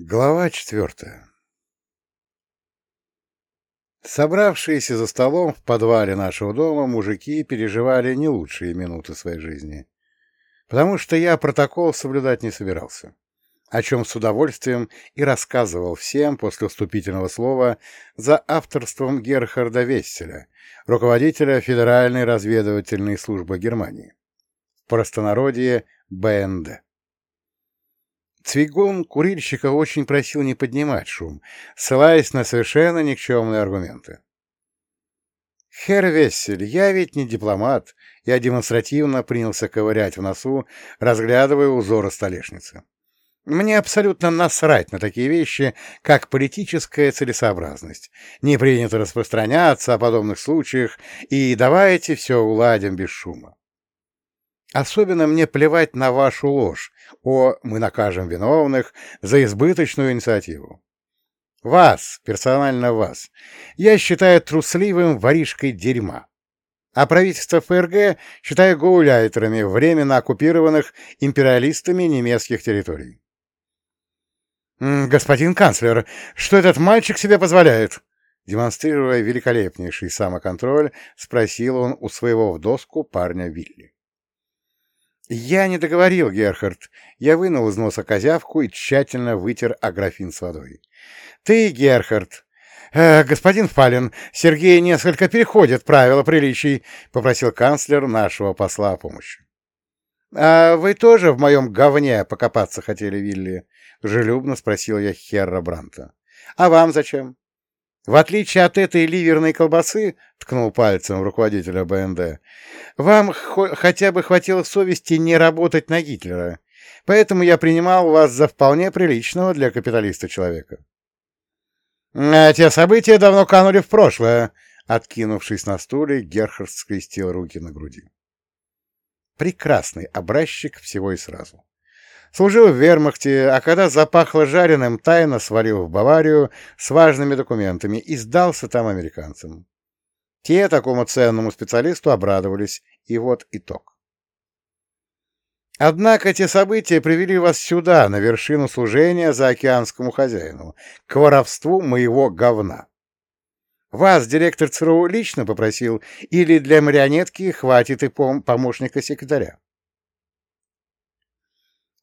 Глава четвертая Собравшиеся за столом в подвале нашего дома мужики переживали не лучшие минуты своей жизни, потому что я протокол соблюдать не собирался, о чем с удовольствием и рассказывал всем после вступительного слова за авторством Герхарда Весселя, руководителя Федеральной разведывательной службы Германии, в простонародье БНД. Цвигун курильщика очень просил не поднимать шум, ссылаясь на совершенно никчемные аргументы. «Хер Вессель, я ведь не дипломат», я демонстративно принялся ковырять в носу, разглядывая узоры столешницы. Мне абсолютно насрать на такие вещи, как политическая целесообразность. Не принято распространяться о подобных случаях, и давайте все уладим без шума. Особенно мне плевать на вашу ложь, о «мы накажем виновных» за избыточную инициативу. Вас, персонально вас, я считаю трусливым воришкой дерьма. А правительство ФРГ считаю гауляйтерами временно оккупированных империалистами немецких территорий. «Господин канцлер, что этот мальчик себе позволяет?» Демонстрируя великолепнейший самоконтроль, спросил он у своего в доску парня Вилли. «Я не договорил, Герхард. Я вынул из носа козявку и тщательно вытер аграфин с водой. Ты, Герхард...» э, «Господин Фалин, Сергей несколько переходит правила приличий», — попросил канцлер нашего посла о помощи. «А вы тоже в моем говне покопаться хотели, Вилли?» — желюбно спросил я Херра Бранта. «А вам зачем?» В отличие от этой ливерной колбасы, — ткнул пальцем руководителя БНД, — вам хотя бы хватило совести не работать на Гитлера, поэтому я принимал вас за вполне приличного для капиталиста человека. А те события давно канули в прошлое, — откинувшись на стуле, Герхард скрестил руки на груди. Прекрасный образчик всего и сразу. Служил в вермахте, а когда запахло жареным, тайно свалил в Баварию с важными документами и сдался там американцам. Те такому ценному специалисту обрадовались, и вот итог. Однако те события привели вас сюда, на вершину служения за океанскому хозяину, к воровству моего говна. Вас директор ЦРУ лично попросил, или для марионетки хватит и пом помощника секретаря?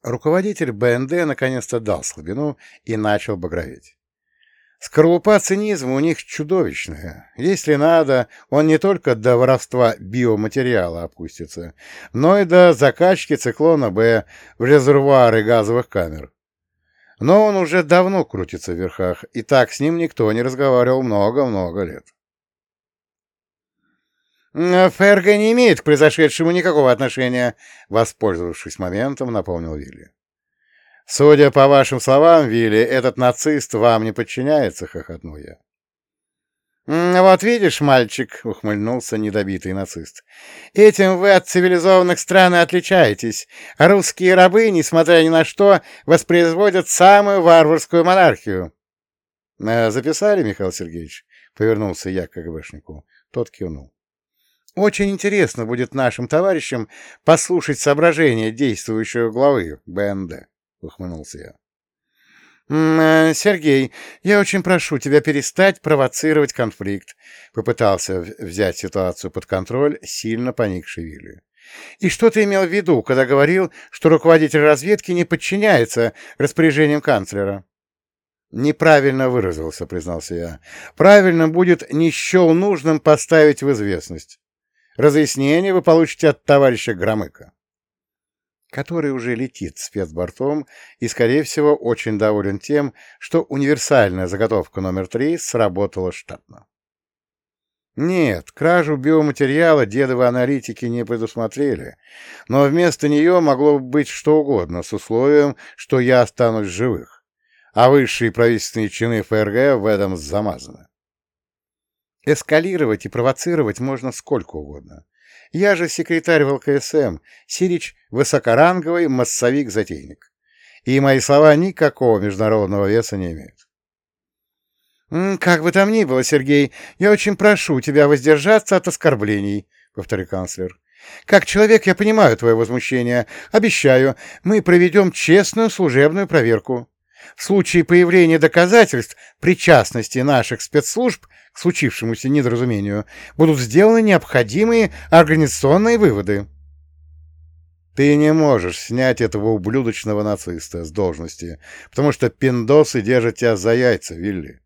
Руководитель БНД наконец-то дал слабину и начал багроветь. Скорлупа цинизма у них чудовищная. Если надо, он не только до воровства биоматериала опустится, но и до закачки циклона Б в резервуары газовых камер. Но он уже давно крутится в верхах, и так с ним никто не разговаривал много-много лет. «ФРГ не имеет к произошедшему никакого отношения», — воспользовавшись моментом, напомнил Вилли. «Судя по вашим словам, Вилли, этот нацист вам не подчиняется», — хохотнул я. «Вот видишь, мальчик», — ухмыльнулся недобитый нацист, — «этим вы от цивилизованных стран и отличаетесь. Русские рабы, несмотря ни на что, воспроизводят самую варварскую монархию». «Записали, Михаил Сергеевич?» — повернулся я к КГБшнику. Тот кивнул. Очень интересно будет нашим товарищам послушать соображения действующего главы БНД, — ухмыльнулся я. Э, «Сергей, я очень прошу тебя перестать провоцировать конфликт», — попытался взять ситуацию под контроль сильно поникший Вилли. «И что ты имел в виду, когда говорил, что руководитель разведки не подчиняется распоряжениям канцлера?» «Неправильно выразился», — признался я. «Правильно будет не счел нужным поставить в известность. Разъяснение вы получите от товарища Громыка, который уже летит спецбортом и, скорее всего, очень доволен тем, что универсальная заготовка номер три сработала штатно. Нет, кражу биоматериала дедовы аналитики не предусмотрели, но вместо нее могло быть что угодно, с условием, что я останусь живых, а высшие правительственные чины ФРГ в этом замазаны. Эскалировать и провоцировать можно сколько угодно. Я же секретарь в ЛКСМ, Сирич — высокоранговый массовик-затейник. И мои слова никакого международного веса не имеют. «Как бы там ни было, Сергей, я очень прошу тебя воздержаться от оскорблений», — повторил канцлер. «Как человек я понимаю твое возмущение. Обещаю, мы проведем честную служебную проверку. В случае появления доказательств причастности наших спецслужб к случившемуся недоразумению будут сделаны необходимые организационные выводы. Ты не можешь снять этого ублюдочного нациста с должности, потому что пиндосы держат тебя за яйца, Вилли.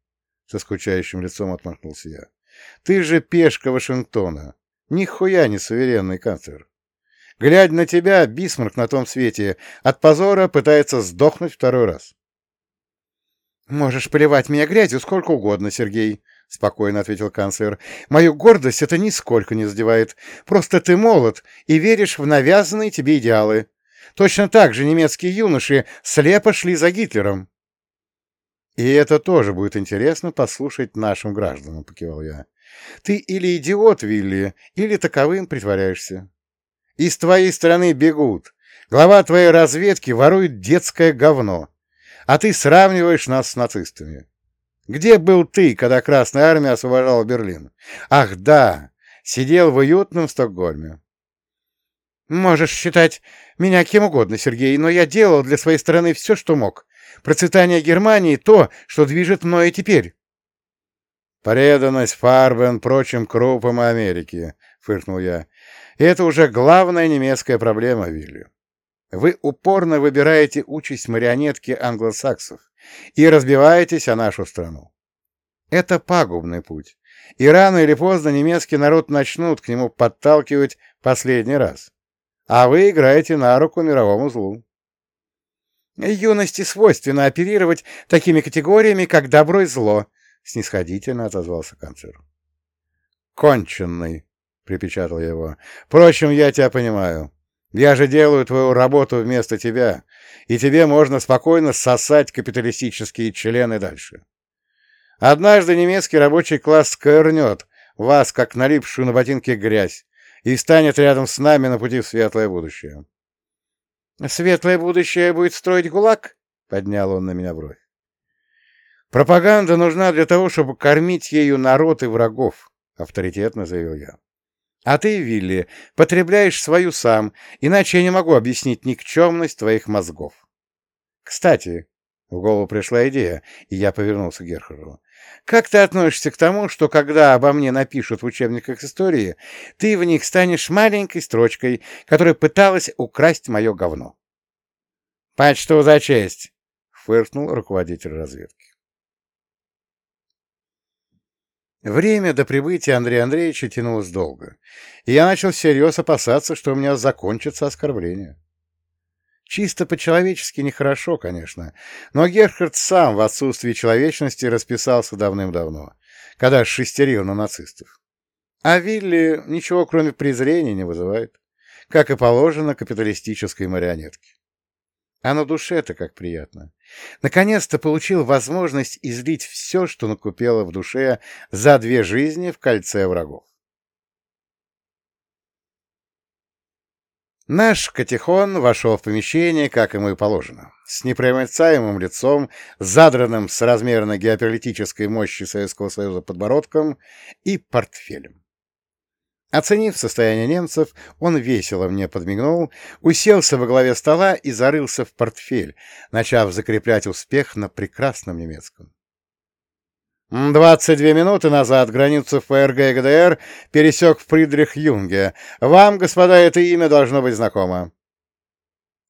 Со скучающим лицом отмахнулся я. Ты же пешка Вашингтона. Нихуя не суверенный канцлер. Глядя на тебя, Бисмарк на том свете от позора пытается сдохнуть второй раз. «Можешь поливать меня грязью сколько угодно, Сергей», — спокойно ответил канцлер. «Мою гордость это нисколько не задевает. Просто ты молод и веришь в навязанные тебе идеалы. Точно так же немецкие юноши слепо шли за Гитлером». «И это тоже будет интересно послушать нашим гражданам», — покивал я. «Ты или идиот, Вилли, или таковым притворяешься. Из твоей страны бегут. Глава твоей разведки ворует детское говно а ты сравниваешь нас с нацистами. Где был ты, когда Красная Армия освобождала Берлин? Ах, да, сидел в уютном Стокгольме. Можешь считать меня кем угодно, Сергей, но я делал для своей страны все, что мог. Процветание Германии — то, что движет мною теперь. Преданность Фарбен прочим крупам Америки, — фыркнул я. И это уже главная немецкая проблема, Вилли. Вы упорно выбираете участь марионетки англосаксов и разбиваетесь о нашу страну. Это пагубный путь, и рано или поздно немецкий народ начнут к нему подталкивать последний раз. А вы играете на руку мировому злу. Юности свойственно оперировать такими категориями, как добро и зло, — снисходительно отозвался канцлер. «Конченный», — припечатал я его. «Впрочем, я тебя понимаю. Я же делаю твою работу вместо тебя, и тебе можно спокойно сосать капиталистические члены дальше. Однажды немецкий рабочий класс сквернет вас, как налипшую на ботинки грязь, и станет рядом с нами на пути в светлое будущее. — Светлое будущее будет строить ГУЛАГ? — поднял он на меня бровь. — Пропаганда нужна для того, чтобы кормить ею народ и врагов, — авторитетно заявил я. А ты, Вилли, потребляешь свою сам, иначе я не могу объяснить никчемность твоих мозгов. Кстати, в голову пришла идея, и я повернулся к Герхарду. Как ты относишься к тому, что когда обо мне напишут в учебниках истории, ты в них станешь маленькой строчкой, которая пыталась украсть мое говно? — Почту за честь! — фыркнул руководитель разведки. Время до прибытия Андрея Андреевича тянулось долго, и я начал всерьез опасаться, что у меня закончится оскорбление. Чисто по-человечески нехорошо, конечно, но Герхард сам в отсутствии человечности расписался давным-давно, когда шестерил на нацистов. А Вилли ничего, кроме презрения, не вызывает, как и положено капиталистической марионетке. А на душе-то как приятно. Наконец-то получил возможность излить все, что накупило в душе за две жизни в кольце врагов. Наш Катихон вошел в помещение, как ему и положено, с непроницаемым лицом, задранным с размерно геополитической мощи Советского Союза подбородком и портфелем. Оценив состояние немцев, он весело мне подмигнул, уселся во главе стола и зарылся в портфель, начав закреплять успех на прекрасном немецком. «Двадцать две минуты назад границу ФРГ и ГДР пересек Фридрих Юнге. Вам, господа, это имя должно быть знакомо».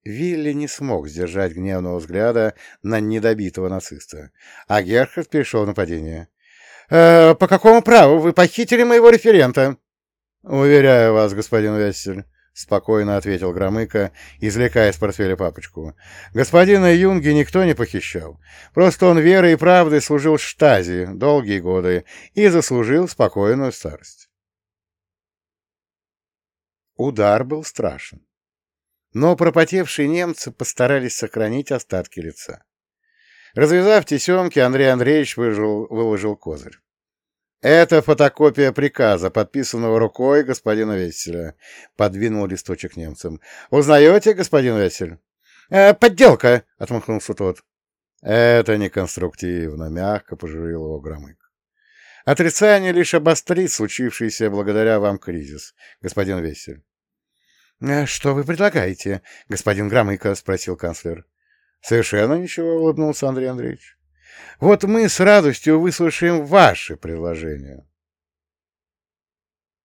Вилли не смог сдержать гневного взгляда на недобитого нациста, а Герхард перешел нападение. «Э, «По какому праву вы похитили моего референта?» «Уверяю вас, господин Вессель», — спокойно ответил Громыко, извлекая из портфеля папочку. «Господина Юнги никто не похищал. Просто он верой и правдой служил штази долгие годы и заслужил спокойную старость». Удар был страшен. Но пропотевшие немцы постарались сохранить остатки лица. Развязав тесемки, Андрей Андреевич выжил, выложил козырь. «Это фотокопия приказа, подписанного рукой господина Весселя», — подвинул листочек немцам. «Узнаете, господин Вессель?» «Э, «Подделка!» — отмахнулся тот. «Это неконструктивно», — мягко пожурил его Громык. «Отрицание лишь обострит случившийся благодаря вам кризис, господин Вессель». «Э, «Что вы предлагаете, господин Громыко?» — спросил канцлер. Совершенно ничего, улыбнулся Андрей Андреевич. Вот мы с радостью выслушаем ваши предложения.